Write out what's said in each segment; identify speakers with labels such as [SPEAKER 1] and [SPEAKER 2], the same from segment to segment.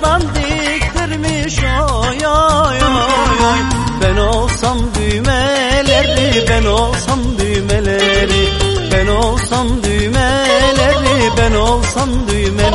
[SPEAKER 1] Dudaktan diktirmiş oy oy oy oy. Ben olsam düğmeleri ben olsam düğmeleri. Ben olsam düğmeleri ben olsam düğmeleri.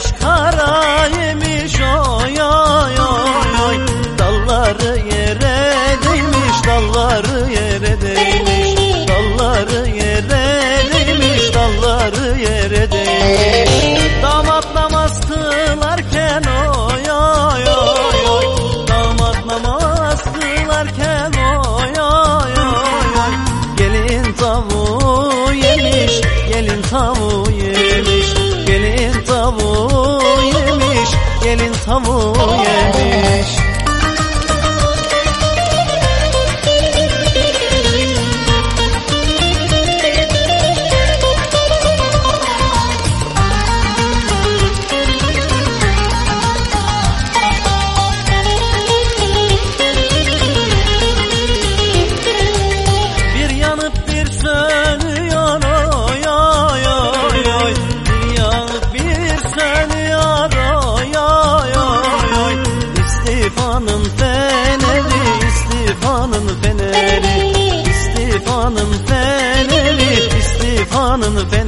[SPEAKER 1] আবিষ্কার هوای canını ben